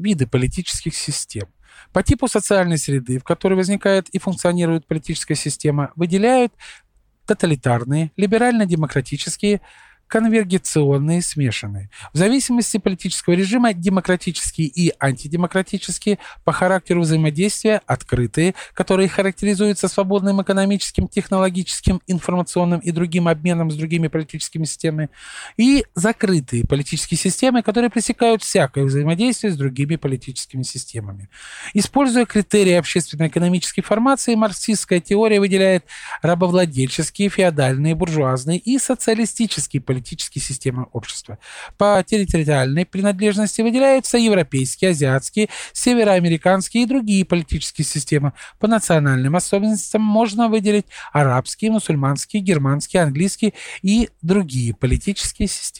виды политических систем. По типу социальной среды, в которой возникает и функционирует политическая система, выделяют тоталитарные, либерально-демократические, конвергенционные, смешанные. В зависимости политического режима демократические и антидемократические по характеру взаимодействия открытые, которые характеризуются свободным экономическим, технологическим, информационным и другим обменом с другими политическими системами, и закрытые политические системы, которые пресекают всякое взаимодействие с другими политическими системами. Используя критерии общественно-экономической формации, марксистская теория выделяет рабовладельческие, феодальные, буржуазные и социалистические политические политические системы общества. По территориальной принадлежности выделяются европейские, азиатские, североамериканские и другие политические системы. По национальным особенностям можно выделить арабские, мусульманские, германские, английские и другие политические системы.